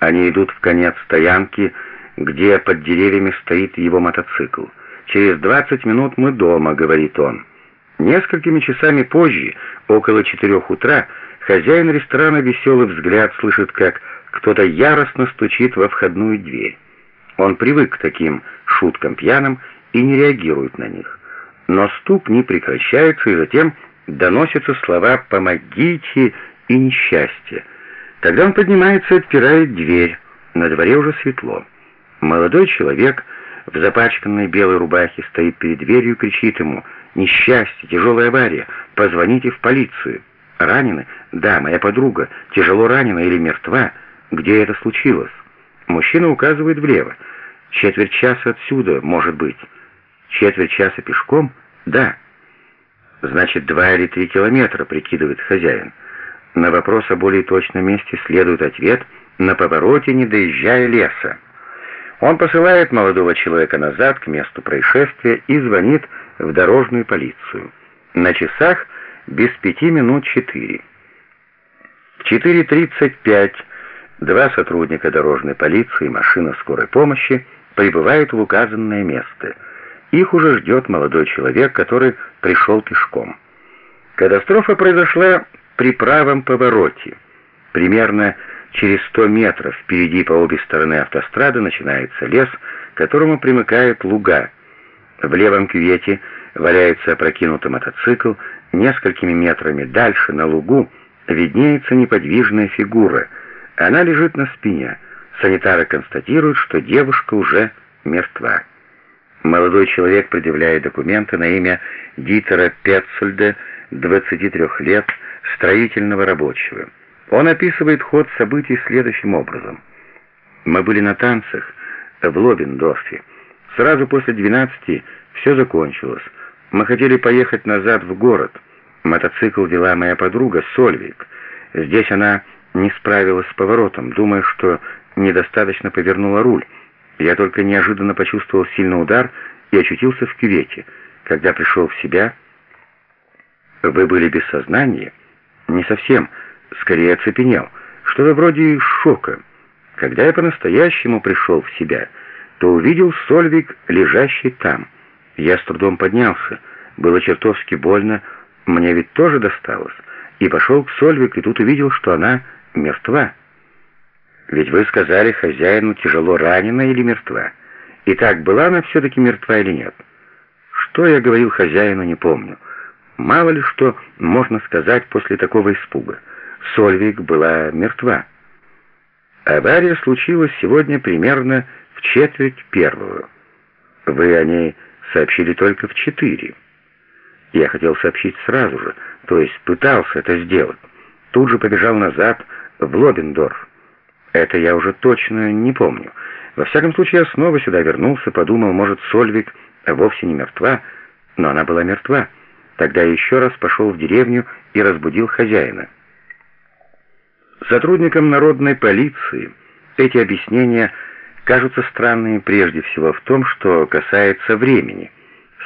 Они идут в конец стоянки, где под деревьями стоит его мотоцикл. «Через двадцать минут мы дома», — говорит он. Несколькими часами позже, около четырех утра, хозяин ресторана «Веселый взгляд» слышит, как кто-то яростно стучит во входную дверь. Он привык к таким шуткам пьяным и не реагирует на них. Но стук не прекращается, и затем доносятся слова «помогите» и «несчастье». Тогда он поднимается и отпирает дверь. На дворе уже светло. Молодой человек в запачканной белой рубахе стоит перед дверью и кричит ему «Несчастье, тяжелая авария, позвоните в полицию». «Ранены? Да, моя подруга. Тяжело ранена или мертва? Где это случилось?» Мужчина указывает влево. «Четверть часа отсюда, может быть». «Четверть часа пешком? Да». «Значит, два или три километра», — прикидывает хозяин. На вопрос о более точном месте следует ответ «на повороте, не доезжая леса». Он посылает молодого человека назад к месту происшествия и звонит в дорожную полицию. На часах без пяти минут четыре. В 4.35 два сотрудника дорожной полиции и машина скорой помощи прибывают в указанное место. Их уже ждет молодой человек, который пришел пешком. Катастрофа произошла при правом повороте. Примерно через 100 метров впереди по обе стороны автострады начинается лес, к которому примыкают луга. В левом кювете валяется опрокинутый мотоцикл, несколькими метрами дальше на лугу виднеется неподвижная фигура. Она лежит на спине. Санитары констатируют, что девушка уже мертва. Молодой человек предъявляет документы на имя Дитера Петцельда, 23 лет, строительного рабочего. Он описывает ход событий следующим образом. Мы были на танцах в Лобендорфе. Сразу после 12 все закончилось. Мы хотели поехать назад в город. Мотоцикл вела моя подруга Сольвик. Здесь она не справилась с поворотом, думая, что недостаточно повернула руль. Я только неожиданно почувствовал сильный удар и очутился в кювете. Когда пришел в себя... Вы были без сознания? Не совсем, скорее оцепенел. Что-то вроде шока. Когда я по-настоящему пришел в себя, то увидел Сольвик, лежащий там. Я с трудом поднялся. Было чертовски больно, мне ведь тоже досталось. И пошел к Сольвик, и тут увидел, что она мертва. Ведь вы сказали хозяину, тяжело ранена или мертва. Итак, была она все-таки мертва или нет? Что я говорил хозяину, не помню. Мало ли что можно сказать после такого испуга. Сольвик была мертва. Авария случилась сегодня примерно в четверть первого. Вы о ней сообщили только в четыре. Я хотел сообщить сразу же, то есть пытался это сделать. Тут же побежал назад в Лобендорф. Это я уже точно не помню. Во всяком случае, я снова сюда вернулся, подумал, может, Сольвик вовсе не мертва, но она была мертва. Тогда еще раз пошел в деревню и разбудил хозяина. Сотрудникам народной полиции эти объяснения кажутся странными прежде всего в том, что касается времени.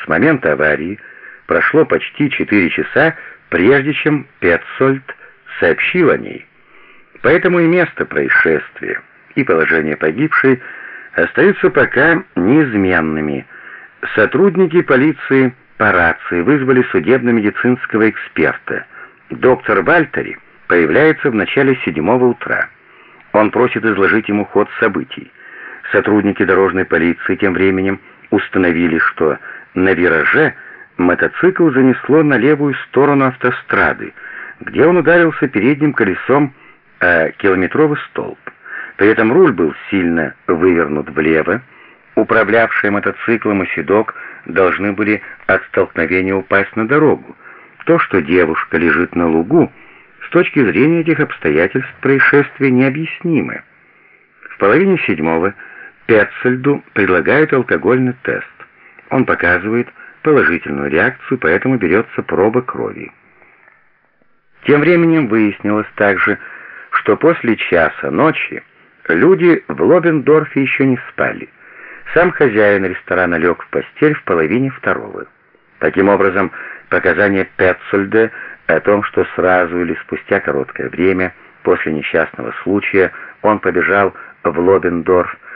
С момента аварии прошло почти 4 часа, прежде чем Петцольд сообщил о ней. Поэтому и место происшествия, и положение погибшей остаются пока неизменными. Сотрудники полиции по рации вызвали судебно-медицинского эксперта. Доктор Вальтери появляется в начале седьмого утра. Он просит изложить ему ход событий. Сотрудники дорожной полиции тем временем установили, что на вираже мотоцикл занесло на левую сторону автострады, где он ударился передним колесом о километровый столб. При этом руль был сильно вывернут влево, управлявший мотоциклом и седок должны были от столкновения упасть на дорогу. То, что девушка лежит на лугу, с точки зрения этих обстоятельств происшествия необъяснимо. В половине седьмого Петцельду предлагают алкогольный тест. Он показывает положительную реакцию, поэтому берется проба крови. Тем временем выяснилось также, что после часа ночи люди в Лобендорфе еще не спали. Сам хозяин ресторана лег в постель в половине второго. Таким образом, показания Петцольда о том, что сразу или спустя короткое время После несчастного случая он побежал в Лобендорф,